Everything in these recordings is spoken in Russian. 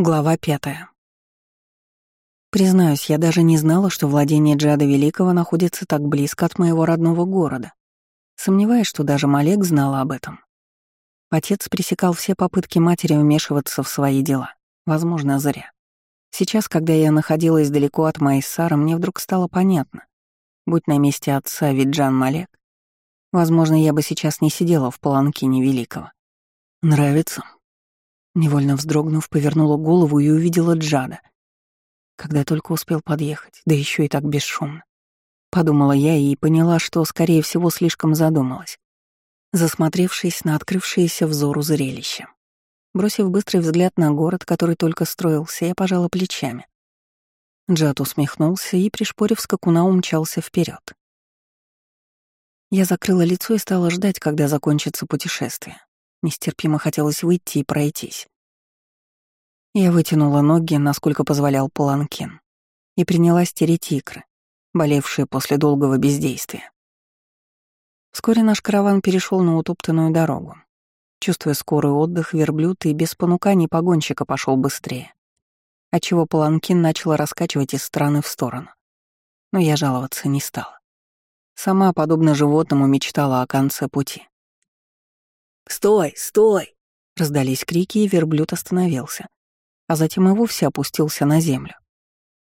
Глава пятая. Признаюсь, я даже не знала, что владение Джада Великого находится так близко от моего родного города. Сомневаюсь, что даже Малек знала об этом. Отец пресекал все попытки матери вмешиваться в свои дела. Возможно, зря. Сейчас, когда я находилась далеко от Майсара, мне вдруг стало понятно. Будь на месте отца Виджан Малек, возможно, я бы сейчас не сидела в паланкине Великого. «Нравится?» Невольно вздрогнув, повернула голову и увидела Джада. Когда только успел подъехать, да еще и так бесшумно. Подумала я и поняла, что, скорее всего, слишком задумалась, засмотревшись на открывшееся взору зрелище. Бросив быстрый взгляд на город, который только строился, я пожала плечами. Джад усмехнулся и, пришпорив скакуна, умчался вперед. Я закрыла лицо и стала ждать, когда закончится путешествие. Нестерпимо хотелось выйти и пройтись. Я вытянула ноги, насколько позволял паланкин, и принялась тереть икры, болевшие после долгого бездействия. Вскоре наш караван перешел на утоптанную дорогу. Чувствуя скорый отдых, верблюд и без понуканий погонщика пошел быстрее, отчего паланкин начал раскачивать из стороны в сторону. Но я жаловаться не стала. Сама, подобно животному, мечтала о конце пути. «Стой! Стой!» Раздались крики, и верблюд остановился, а затем и вовсе опустился на землю.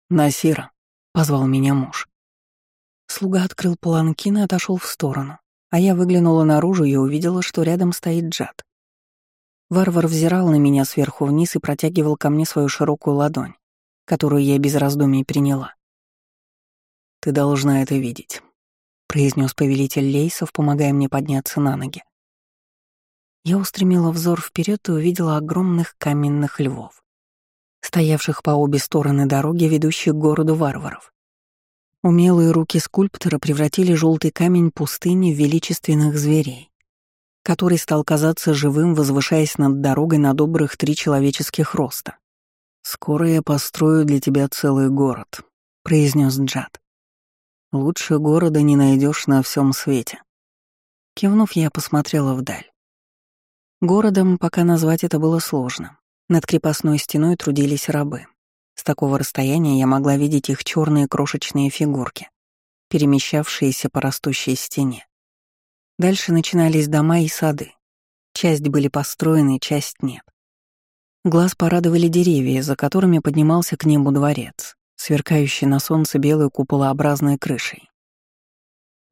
«Насира!» — позвал меня муж. Слуга открыл паланкин и отошел в сторону, а я выглянула наружу и увидела, что рядом стоит Джад. Варвар взирал на меня сверху вниз и протягивал ко мне свою широкую ладонь, которую я без раздумий приняла. «Ты должна это видеть», — произнес повелитель Лейсов, помогая мне подняться на ноги. Я устремила взор вперед и увидела огромных каменных львов, стоявших по обе стороны дороги, ведущей к городу варваров. Умелые руки скульптора превратили желтый камень пустыни в величественных зверей, который стал казаться живым, возвышаясь над дорогой на добрых три человеческих роста. «Скоро я построю для тебя целый город», — произнес Джад. «Лучше города не найдешь на всем свете». Кивнув, я посмотрела вдаль. Городом пока назвать это было сложно. Над крепостной стеной трудились рабы. С такого расстояния я могла видеть их черные крошечные фигурки, перемещавшиеся по растущей стене. Дальше начинались дома и сады. Часть были построены, часть нет. Глаз порадовали деревья, за которыми поднимался к небу дворец, сверкающий на солнце белой куполообразной крышей.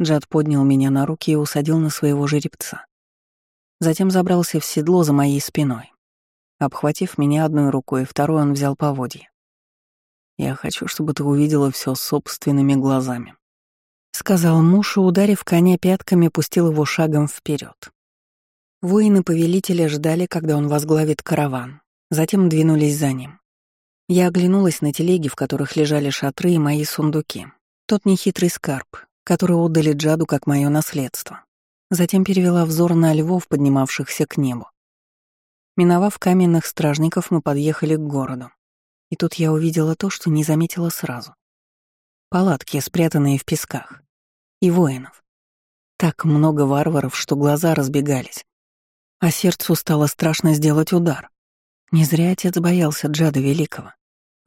Джад поднял меня на руки и усадил на своего жеребца. Затем забрался в седло за моей спиной. Обхватив меня одной рукой, второй он взял поводье. «Я хочу, чтобы ты увидела все собственными глазами», — сказал муж и, ударив коня пятками, пустил его шагом вперед. Воины повелителя ждали, когда он возглавит караван, затем двинулись за ним. Я оглянулась на телеги, в которых лежали шатры и мои сундуки. Тот нехитрый скарб, который отдали Джаду как мое наследство. Затем перевела взор на львов, поднимавшихся к небу. Миновав каменных стражников, мы подъехали к городу. И тут я увидела то, что не заметила сразу. Палатки, спрятанные в песках. И воинов. Так много варваров, что глаза разбегались. А сердцу стало страшно сделать удар. Не зря отец боялся Джада Великого.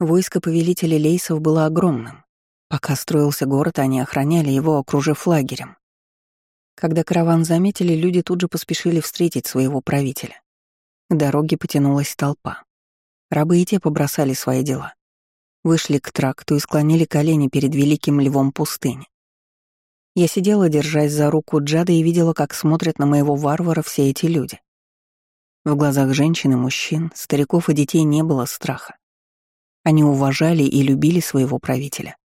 Войско повелителя Лейсов было огромным. Пока строился город, они охраняли его, окружив лагерем. Когда караван заметили, люди тут же поспешили встретить своего правителя. К дороге потянулась толпа. Рабы и те побросали свои дела. Вышли к тракту и склонили колени перед великим львом пустыни. Я сидела, держась за руку Джада, и видела, как смотрят на моего варвара все эти люди. В глазах женщин и мужчин, стариков и детей не было страха. Они уважали и любили своего правителя.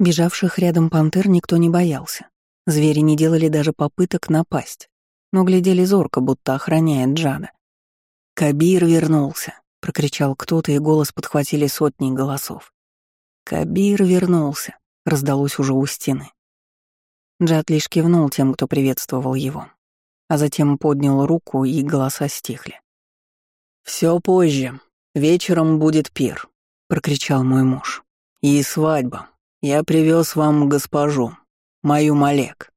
Бежавших рядом пантер никто не боялся. Звери не делали даже попыток напасть, но глядели зорко, будто охраняет Джада. «Кабир вернулся», — прокричал кто-то, и голос подхватили сотни голосов. «Кабир вернулся», — раздалось уже у стены. Джад лишь кивнул тем, кто приветствовал его, а затем поднял руку, и голоса стихли. Все позже. Вечером будет пир», — прокричал мой муж. «И свадьба. Я привез вам госпожу, мою Малек».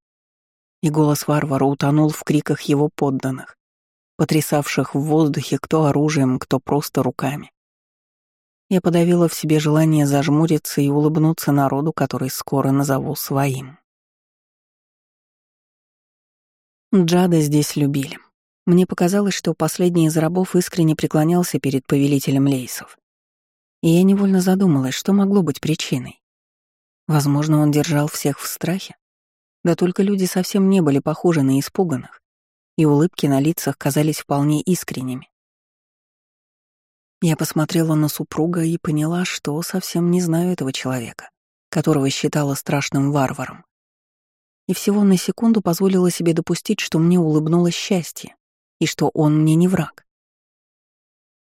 И голос варвара утонул в криках его подданных, потрясавших в воздухе кто оружием, кто просто руками. Я подавила в себе желание зажмуриться и улыбнуться народу, который скоро назову своим. Джада здесь любили. Мне показалось, что последний из рабов искренне преклонялся перед повелителем лейсов. И я невольно задумалась, что могло быть причиной. Возможно, он держал всех в страхе. Да только люди совсем не были похожи на испуганных, и улыбки на лицах казались вполне искренними. Я посмотрела на супруга и поняла, что совсем не знаю этого человека, которого считала страшным варваром. И всего на секунду позволила себе допустить, что мне улыбнулось счастье, и что он мне не враг.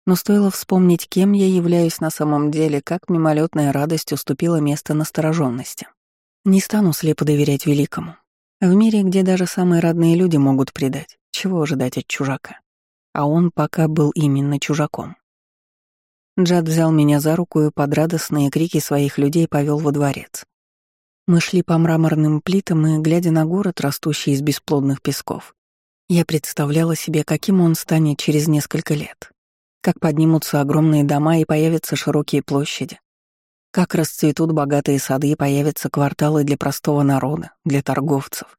Но стоило вспомнить, кем я являюсь на самом деле, как мимолетная радость уступила место настороженности. Не стану слепо доверять великому. В мире, где даже самые родные люди могут предать, чего ожидать от чужака? А он пока был именно чужаком. Джад взял меня за руку и под радостные крики своих людей повел во дворец. Мы шли по мраморным плитам и, глядя на город, растущий из бесплодных песков, я представляла себе, каким он станет через несколько лет. Как поднимутся огромные дома и появятся широкие площади, как расцветут богатые сады и появятся кварталы для простого народа, для торговцев.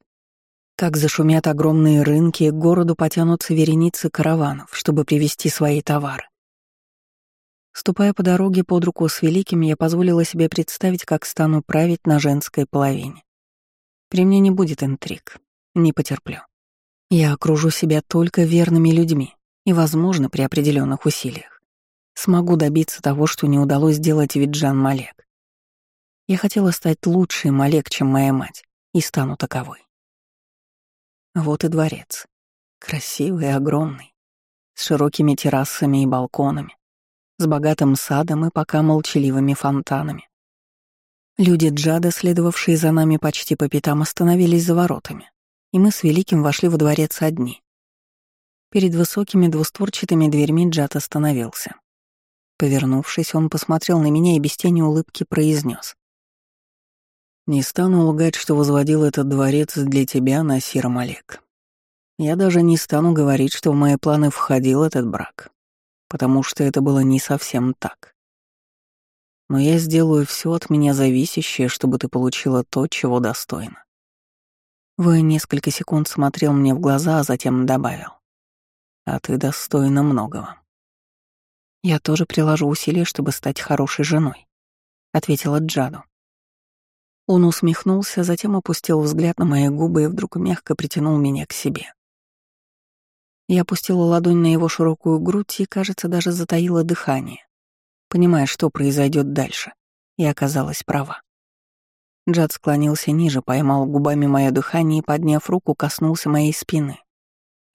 Как зашумят огромные рынки, и к городу потянутся вереницы караванов, чтобы привезти свои товары. Ступая по дороге под руку с Великим, я позволила себе представить, как стану править на женской половине. При мне не будет интриг, не потерплю. Я окружу себя только верными людьми и, возможно, при определенных усилиях смогу добиться того, что не удалось сделать Виджан Малек. Я хотела стать лучшей Малек, чем моя мать, и стану таковой. Вот и дворец. Красивый и огромный, с широкими террасами и балконами, с богатым садом и пока молчаливыми фонтанами. Люди Джада, следовавшие за нами почти по пятам, остановились за воротами, и мы с Великим вошли во дворец одни. Перед высокими двустворчатыми дверьми Джад остановился. Повернувшись, он посмотрел на меня и без тени улыбки произнес: «Не стану лгать, что возводил этот дворец для тебя, Насир Малек. Я даже не стану говорить, что в мои планы входил этот брак, потому что это было не совсем так. Но я сделаю все от меня зависящее, чтобы ты получила то, чего достойна». Вы несколько секунд смотрел мне в глаза, а затем добавил. «А ты достойна многого». «Я тоже приложу усилия, чтобы стать хорошей женой», — ответила Джаду. Он усмехнулся, затем опустил взгляд на мои губы и вдруг мягко притянул меня к себе. Я опустила ладонь на его широкую грудь и, кажется, даже затаила дыхание, понимая, что произойдет дальше, и оказалась права. Джад склонился ниже, поймал губами мое дыхание и, подняв руку, коснулся моей спины,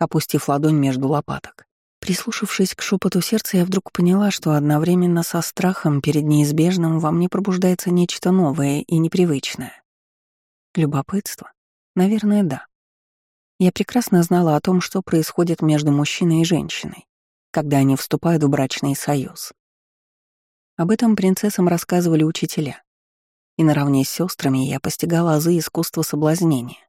опустив ладонь между лопаток. Прислушавшись к шепоту сердца, я вдруг поняла, что одновременно со страхом перед неизбежным во мне пробуждается нечто новое и непривычное. Любопытство? Наверное, да. Я прекрасно знала о том, что происходит между мужчиной и женщиной, когда они вступают в брачный союз. Об этом принцессам рассказывали учителя. И наравне с сестрами я постигала азы искусства соблазнения.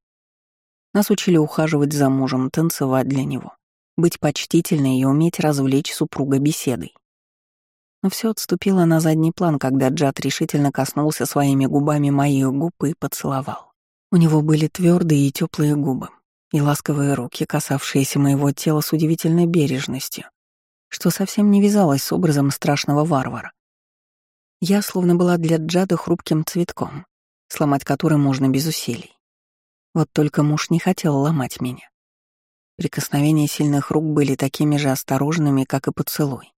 Нас учили ухаживать за мужем, танцевать для него — быть почтительной и уметь развлечь супруга беседой. Но все отступило на задний план, когда Джад решительно коснулся своими губами моих губ и поцеловал. У него были твердые и теплые губы, и ласковые руки, касавшиеся моего тела с удивительной бережностью, что совсем не вязалось с образом страшного варвара. Я словно была для Джада хрупким цветком, сломать который можно без усилий. Вот только муж не хотел ломать меня. Прикосновения сильных рук были такими же осторожными, как и поцелуй.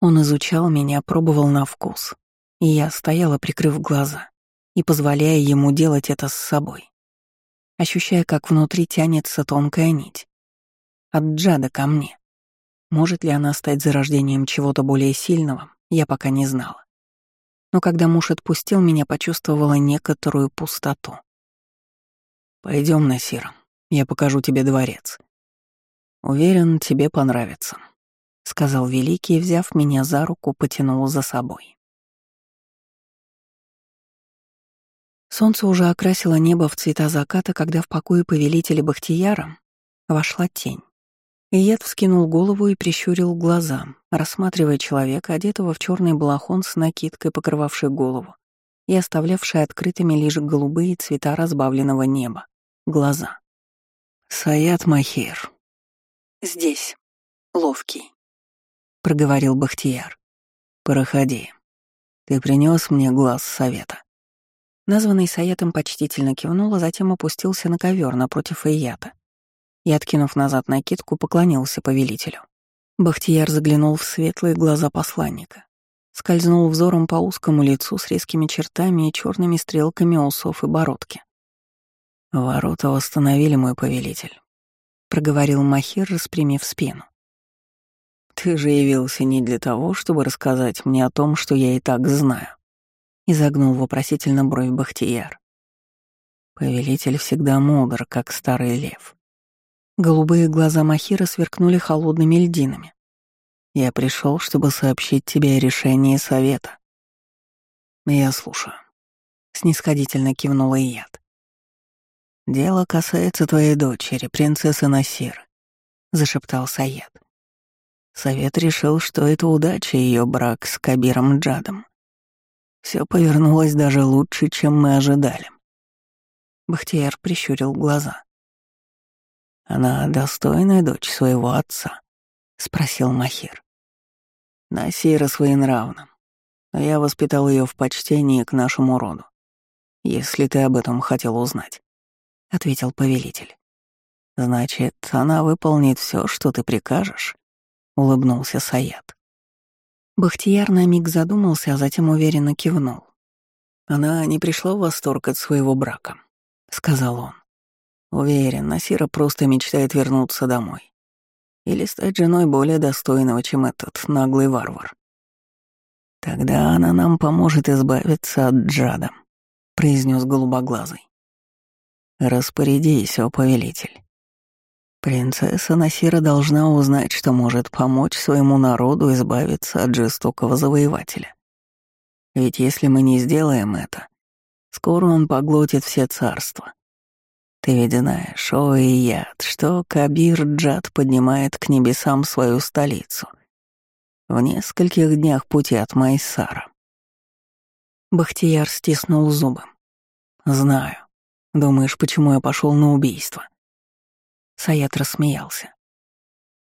Он изучал меня, пробовал на вкус, и я стояла, прикрыв глаза, и позволяя ему делать это с собой, ощущая, как внутри тянется тонкая нить. От Джада ко мне. Может ли она стать зарождением чего-то более сильного, я пока не знала. Но когда муж отпустил меня, почувствовала некоторую пустоту. Пойдем, Насир, я покажу тебе дворец. «Уверен, тебе понравится», — сказал Великий, взяв меня за руку, потянул за собой. Солнце уже окрасило небо в цвета заката, когда в покое повелителя Бахтияра вошла тень. Ияд вскинул голову и прищурил глаза, рассматривая человека, одетого в черный балахон с накидкой, покрывавшей голову, и оставлявший открытыми лишь голубые цвета разбавленного неба, глаза. «Саят Махир». «Здесь. Ловкий», — проговорил Бахтияр. «Проходи. Ты принес мне глаз совета». Названный Саятом почтительно кивнул, а затем опустился на ковер напротив Ията и, откинув назад накидку, поклонился повелителю. Бахтияр заглянул в светлые глаза посланника, скользнул взором по узкому лицу с резкими чертами и черными стрелками усов и бородки. «Ворота восстановили мой повелитель», — проговорил Махир, распрямив спину. «Ты же явился не для того, чтобы рассказать мне о том, что я и так знаю», — изогнул вопросительно бровь Бахтияр. Повелитель всегда мудр, как старый лев. Голубые глаза Махира сверкнули холодными льдинами. «Я пришел, чтобы сообщить тебе о решении совета». «Я слушаю», — снисходительно кивнула Ияд. «Дело касается твоей дочери, принцессы Насиры», — зашептал Саед. Совет решил, что это удача ее брак с Кабиром Джадом. Все повернулось даже лучше, чем мы ожидали. Бахтияр прищурил глаза. Она достойная дочь своего отца? спросил Махир. Насира своенравна, но я воспитал ее в почтении к нашему роду. Если ты об этом хотел узнать, ответил повелитель. Значит, она выполнит все, что ты прикажешь, улыбнулся Саят. Бахтияр на миг задумался, а затем уверенно кивнул. Она не пришла в восторг от своего брака, сказал он. Уверен, Насира просто мечтает вернуться домой. Или стать женой более достойного, чем этот наглый варвар. Тогда она нам поможет избавиться от Джада, произнес голубоглазый. Распорядись, о повелитель. Принцесса Насира должна узнать, что может помочь своему народу избавиться от жестокого завоевателя. Ведь если мы не сделаем это, скоро он поглотит все царства, ты ведь знаешь, о и яд, что Кабир Джад поднимает к небесам свою столицу. В нескольких днях пути от Майсара. Бахтияр стиснул зубы. Знаю. Думаешь, почему я пошел на убийство? Саят рассмеялся.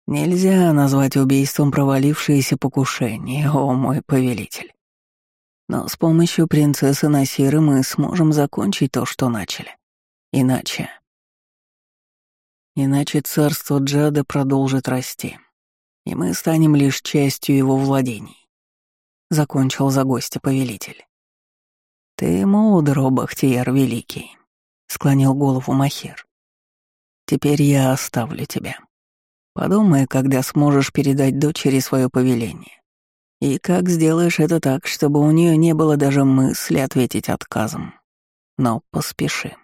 Нельзя назвать убийством провалившееся покушение, о мой повелитель. Но с помощью принцессы Насиры мы сможем закончить то, что начали. Иначе... Иначе царство Джада продолжит расти, и мы станем лишь частью его владений. Закончил за гостя повелитель. Ты мудр, Бахтияр Великий, склонил голову Махер. Теперь я оставлю тебя. Подумай, когда сможешь передать дочери свое повеление. И как сделаешь это так, чтобы у нее не было даже мысли ответить отказом. Но поспеши.